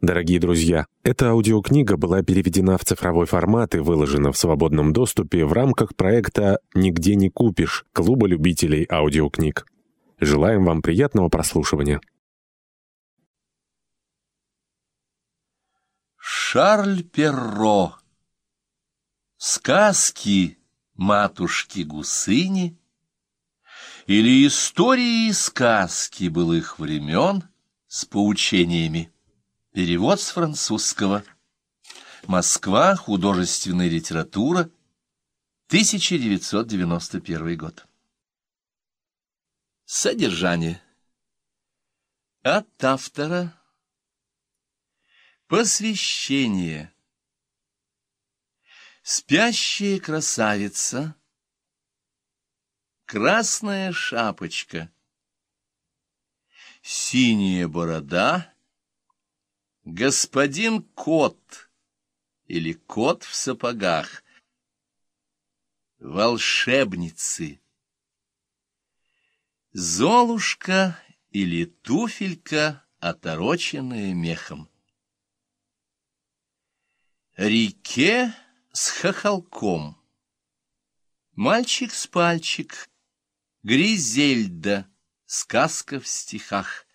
Дорогие друзья, эта аудиокнига была переведена в цифровой формат и выложена в свободном доступе в рамках проекта «Нигде не купишь» Клуба любителей аудиокниг. Желаем вам приятного прослушивания. Шарль Перро Сказки матушки Гусыни или истории и сказки былых времен с поучениями. Перевод с французского. Москва. Художественная литература. 1991 год. Содержание. От автора. Посвящение. Спящая красавица. Красная шапочка. Синяя борода. Господин Кот или Кот в сапогах. Волшебницы. Золушка или туфелька, отороченная мехом. Реке с хохолком. Мальчик с пальчик. Гризельда. Сказка в стихах.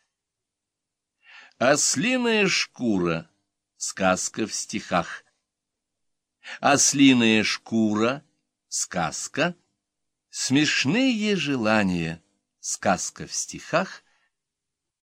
Ослиная шкура. Сказка в стихах. Ослиная шкура. Сказка. Смешные желания. Сказка в стихах.